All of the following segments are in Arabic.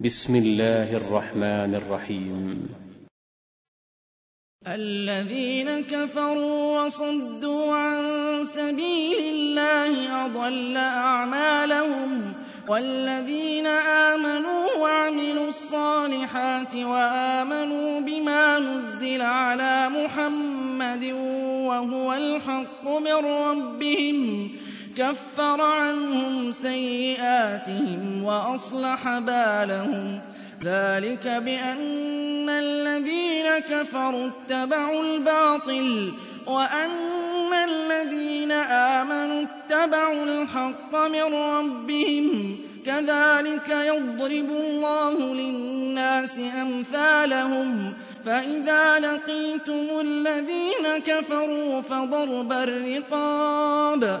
بسم الله الرحمن الرحيم. الذين كفروا وصدوا عن سبيل الله أضل أعمالهم والذين آمنوا وعملوا الصالحات وآمنوا بما نزل على محمد وهو الحق من ربهم كفر عنهم سيئاتهم وأصلح بالهم. ذلك بأن الذين كفروا اتبعوا الباطل وأن الذين آمنوا اتبعوا الحق من ربهم. كذلك يضرب الله للناس أمثالهم. فإذا لقيتم الذين كفروا فضرب الرقاب.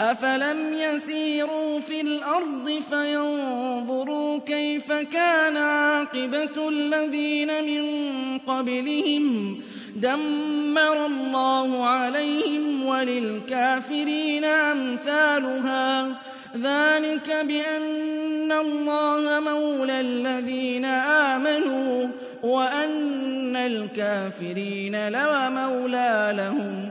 أَفَلَمْ يَسِيرُوا فِي الْأَرْضِ فَيَنظُرُوا كَيْفَ كَانَ عَاقِبَةُ الَّذِينَ مِن قَبْلِهِمْ دَمَّرَ اللَّهُ عَلَيْهِمْ وَلِلْكَافِرِينَ أَمْثَالُهَا ۚ ذَٰلِكَ بِأَنَّ اللَّهَ مَوْلَى الَّذِينَ آمَنُوا وَأَنَّ الْكَافِرِينَ لَا مَوْلَىٰ لَهُمْ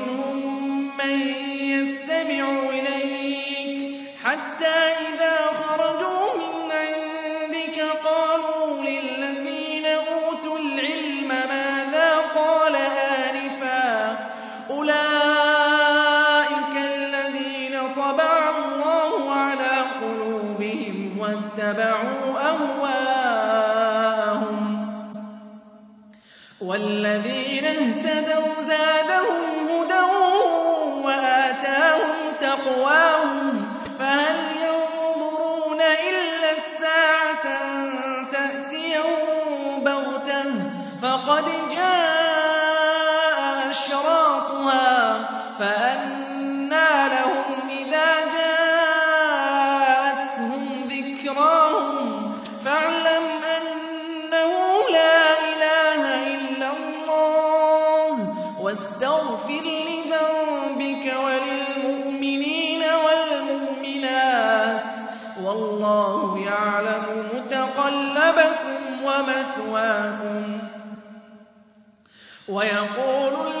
وَالَّذِينَ اهْتَدَوْا فَاغْفِرْ لِذَنبِكَ وَلِلْمُؤْمِنِينَ وَالْمُؤْمِنَاتِ ۗ. وَاللَّهُ يَعْلَمُ مُتَقَلَّبَكُمْ وَمَثْوَاكُمْ. وَيَقُولُ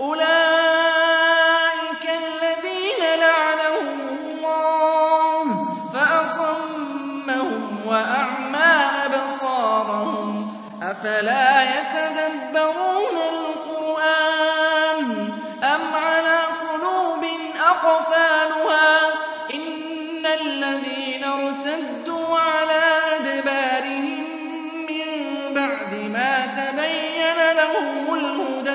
أُولَٰئِكَ الَّذِينَ لَعَنَهُمُ اللَّهُ فَأَصَمَّهُمْ وَأَعْمَىٰ أَبْصَارَهُمْ أَفَلَا يَتَدَبَّرُونَ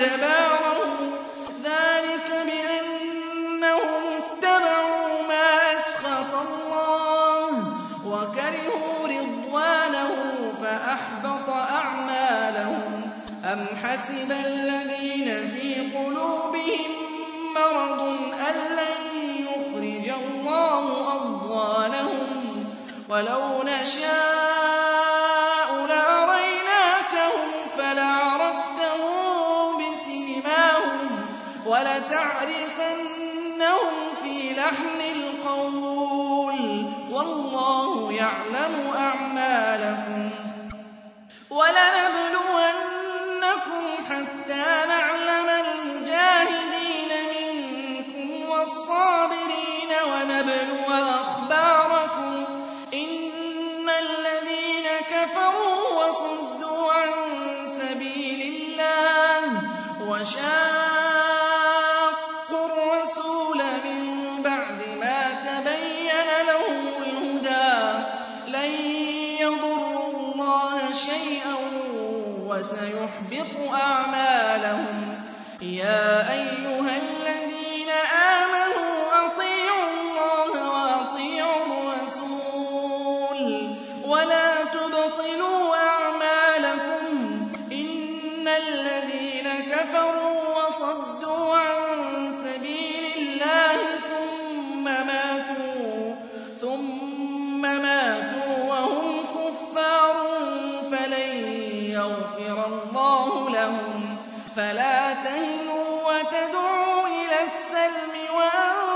وُجُوهَهُمْ وَأَدْبَارَهُمْ ۚ ذَٰلِكَ بِأَنَّهُمُ اتَّبَعُوا مَا أَسْخَطَ اللَّهَ وَكَرِهُوا رِضْوَانَهُ فَأَحْبَطَ أَعْمَالَهُمْ. أَمْ حَسِبَ الَّذِينَ فِي قُلُوبِهِم مَّرَضٌ أَن لَّن يُخْرِجَ اللَّهُ أَضْغَانَهُمْ؟ وَلَوْ نَشَاءُ وَلَتَعْرِفَنَّهُمْ فِي لَحْنِ الْقَوْلِ ۚ وَاللَّهُ يَعْلَمُ أَعْمَالَكُمْ ۚ وَلَنَبْلُوَنَّكُمْ حَتَّىٰ نَعْلَمَ الْمُجَاهِدِينَ مِنكُمْ وَالصَّابِرِينَ وَنَبْلُوَ أَخْبَارَكُمْ ۚ إِنَّ الَّذِينَ كَفَرُوا وَصُدُّوا عَن سَبِيلِ اللَّهِ الرَّسُولَ مِن بَعْدِ مَا تَبَيَّنَ لَهُمُ الْهُدَىٰ لَن يَضُرُّوا اللَّهَ شَيْئًا وَسَيُحْبِطُ أَعْمَالَهُمْ. يَا أَيُّهَا الَّذِينَ آمَنُوا أَطِيعُوا اللَّهَ وَأَطِيعُوا الرَّسُولَ يَغْفِرَ اللَّهُ لَهُمْ ۖ فَلَا تَهِنُوا وَتَدْعُوا إِلَى السَّلْمِ وَأَنتُمُ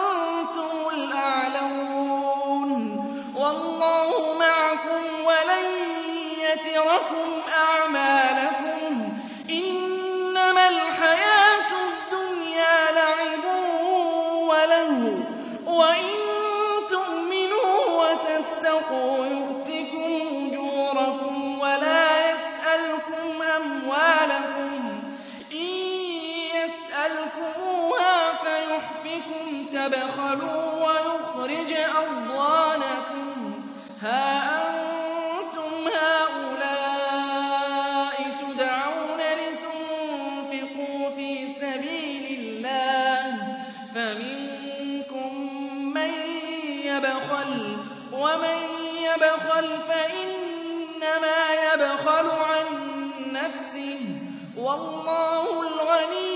تَبْخَلُوا وَيُخْرِجْ أَضْغَانَكُمْ ۖ. هَا أَنتُمْ هَٰؤُلَاءِ تُدْعَوْنَ لِتُنفِقُوا فِي سَبِيلِ اللَّهِ؟ فَمِنكُم مَّن يَبْخَلُ ۖ وَمَن يَبْخَلْ فَإِنَّمَا يَبْخَلُ عَن نَّفْسِهِ ۚ. وَاللَّهُ الْغَنِيُّ